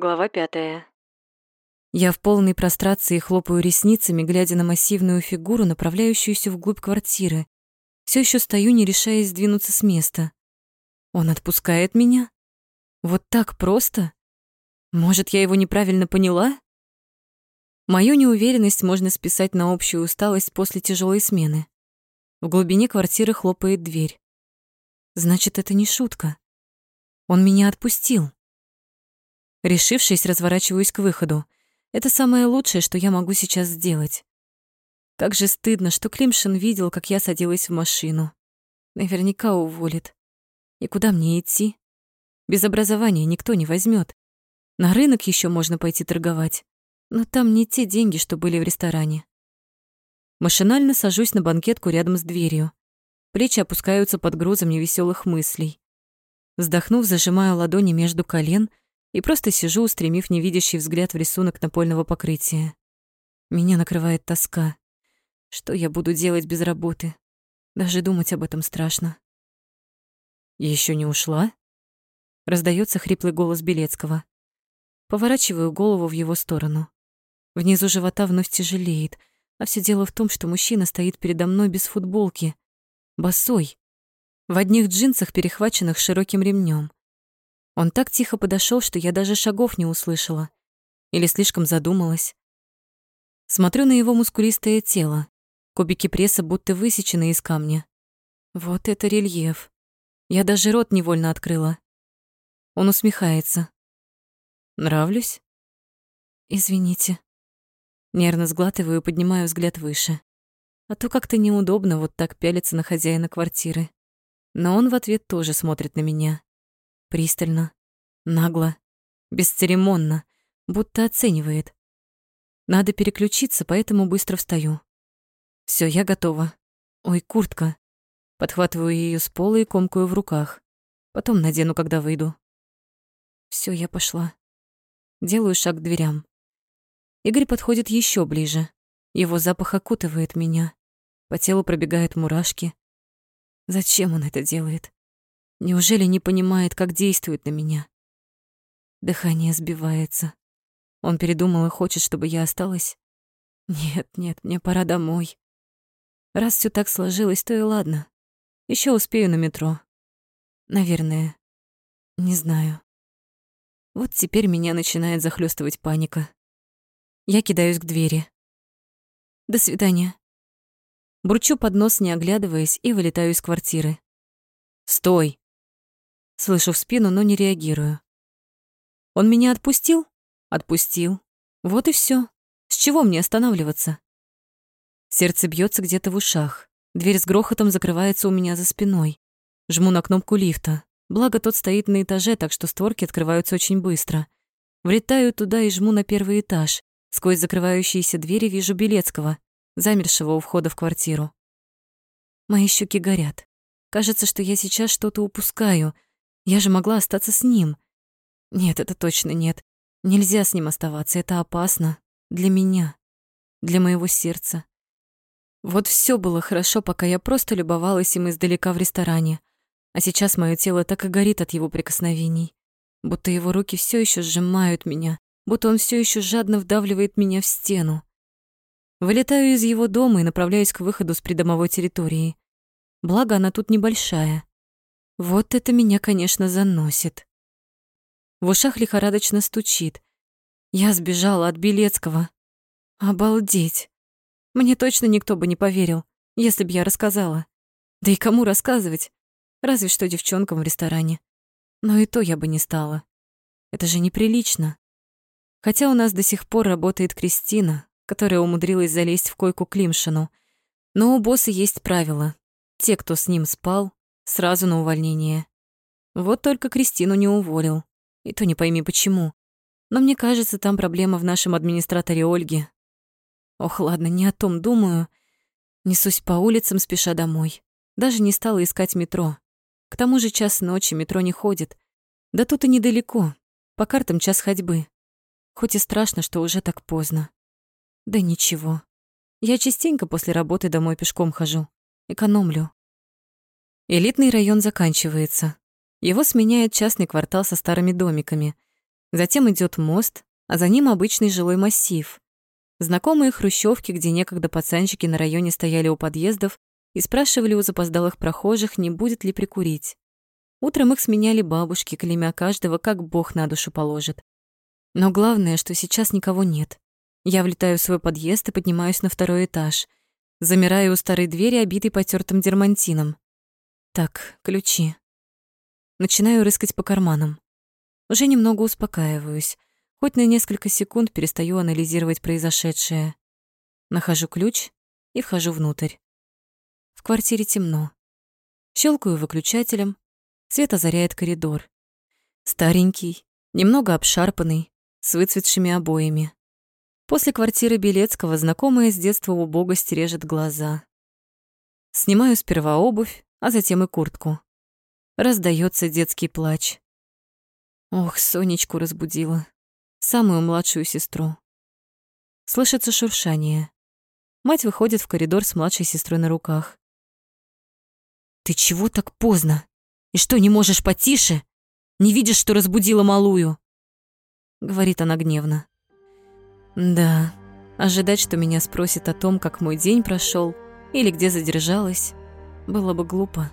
Глава пятая. Я в полной прострации хлопаю ресницами, глядя на массивную фигуру, направляющуюся вглубь квартиры. Все еще стою, не решаясь сдвинуться с места. Он отпускает меня? Вот так просто? Может, я его неправильно поняла? Мою неуверенность можно списать на общую усталость после тяжелой смены. В глубине квартиры хлопает дверь. Значит, это не шутка. Он меня отпустил. Решившись, разворачиваюсь к выходу. Это самое лучшее, что я могу сейчас сделать. Как же стыдно, что Климшин видел, как я садилась в машину. Наверняка уволит. И куда мне идти? Без образования никто не возьмет. На рынок еще можно пойти торговать, но там не те деньги, что были в ресторане. Машинально сажусь на банкетку рядом с дверью. Плечи опускаются под грузом невеселых мыслей. Вздохнув, зажимаю ладони между колен и просто сижу, устремив невидящий взгляд в рисунок напольного покрытия. Меня накрывает тоска. Что я буду делать без работы? Даже думать об этом страшно. Еще не ушла? Раздается хриплый голос Белецкого. Поворачиваю голову в его сторону. Внизу живота вновь тяжелеет, а все дело в том, что мужчина стоит передо мной без футболки, босой, в одних джинсах, перехваченных широким ремнем. Он так тихо подошел, что я даже шагов не услышала. Или слишком задумалась. Смотрю на его мускулистое тело. Кубики пресса будто высечены из камня. Вот это рельеф. Я даже рот невольно открыла. Он усмехается. Нравлюсь? Извините. Нервно сглатываю и поднимаю взгляд выше. А то как-то неудобно вот так пялиться на хозяина квартиры. Но он в ответ тоже смотрит на меня. Пристально, нагло, бесцеремонно, будто оценивает. Надо переключиться, поэтому быстро встаю. Все, я готова. Ой, куртка. Подхватываю ее с пола и комкую в руках. Потом надену, когда выйду. Все, я пошла. Делаю шаг к дверям. Игорь подходит еще ближе. Его запах окутывает меня. По телу пробегают мурашки. Зачем он это делает? Неужели не понимает, как действует на меня? Дыхание сбивается. Он передумал и хочет, чтобы я осталась? Нет, нет, мне пора домой. Раз все так сложилось, то и ладно. Еще успею на метро. Наверное. Не знаю. Вот теперь меня начинает захлестывать паника. Я кидаюсь к двери. До свидания. Бурчу под нос, не оглядываясь, и вылетаю из квартиры. «Стой!» Слышу в спину, но не реагирую. Он меня отпустил? Отпустил. Вот и все. С чего мне останавливаться? Сердце бьется где-то в ушах. Дверь с грохотом закрывается у меня за спиной. Жму на кнопку лифта. Благо, тот стоит на этаже, так что створки открываются очень быстро. Влетаю туда и жму на первый этаж. Сквозь закрывающиеся двери вижу Белецкого, замершего у входа в квартиру. Мои щеки горят. Кажется, что я сейчас что-то упускаю — я же могла остаться с ним. Нет, это точно нет. Нельзя с ним оставаться, это опасно. Для меня. Для моего сердца. Вот все было хорошо, пока я просто любовалась им издалека в ресторане. А сейчас мое тело так и горит от его прикосновений. Будто его руки все еще сжимают меня, будто он все еще жадно вдавливает меня в стену. Вылетаю из его дома и направляюсь к выходу с придомовой территории. Благо, она тут небольшая. Вот это меня, конечно, заносит. В ушах лихорадочно стучит. Я сбежала от Белецкого. Обалдеть. Мне точно никто бы не поверил, если бы я рассказала. Да и кому рассказывать? Разве что девчонкам в ресторане. Но и то я бы не стала. Это же неприлично. Хотя у нас до сих пор работает Кристина, которая умудрилась залезть в койку Климшину. Но у босса есть правило. Те, кто с ним спал, Сразу на увольнение. Вот только Кристину не уволил. И то не пойми почему. Но мне кажется, там проблема в нашем администраторе Ольге. Ох, ладно, не о том думаю. Несусь по улицам, спеша домой. Даже не стала искать метро. К тому же час ночи метро не ходит. Да тут и недалеко. По картам час ходьбы. Хоть и страшно, что уже так поздно. Да ничего. Я частенько после работы домой пешком хожу. Экономлю. Элитный район заканчивается. Его сменяет частный квартал со старыми домиками. Затем идет мост, а за ним обычный жилой массив. Знакомые хрущевки, где некогда пацанчики на районе стояли у подъездов и спрашивали у запоздалых прохожих, не будет ли прикурить. Утром их сменяли бабушки, клеймя каждого, как Бог на душу положит. Но главное, что сейчас никого нет. Я влетаю в свой подъезд и поднимаюсь на второй этаж. Замираю у старой двери, обитой потертым дермантином. Так, ключи. Начинаю рыскать по карманам. Уже немного успокаиваюсь. Хоть на несколько секунд перестаю анализировать произошедшее. Нахожу ключ и вхожу внутрь. В квартире темно. Щелкаю выключателем, свет озаряет коридор. Старенький, немного обшарпанный, с выцветшими обоями. После квартиры Белецкого знакомая с детства убогость режет глаза. Снимаю сперва обувь, а затем и куртку. Раздается детский плач. Ох, Сонечку разбудила. Самую младшую сестру. Слышится шуршание. Мать выходит в коридор с младшей сестрой на руках. «Ты чего так поздно? И что, не можешь потише? Не видишь, что разбудила малую?» Говорит она гневно. «Да, ожидать, что меня спросят о том, как мой день прошел или где задержалась, было бы глупо».